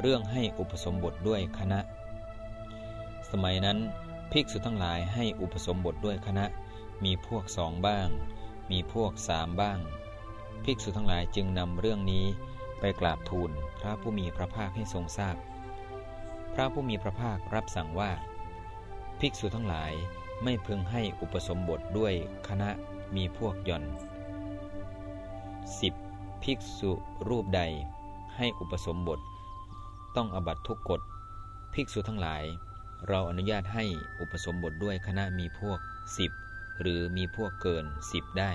เรื่องให้อุปสมบทด้วยคณะ สมัยนั้นภิกษุทั้งหลายให้อุปสมบทด้วยคณะ มีพวกสองบ้าง มีพวกสามบ้าง ภิกษุทั้งหลายจึงนำเรื่องนี้ไปกราบทูลพระผู้มีพระภาคให้ทรงทราบพพระผู้มีพระภาครับสั่งว่า ภิกษุทั้งหลายไม่พึงให้อุปสมบทด้วยคณะมีพวกย่อน 10. ภิกษุรูปใดให้อุปสมบท ต้องอบัตทุกกฎภิกษุทั้งหลาย เราอนุญาตให้อุปสมบทด้วยคณะมีพวก 10 หรือมีพวกเกิน 10 ได้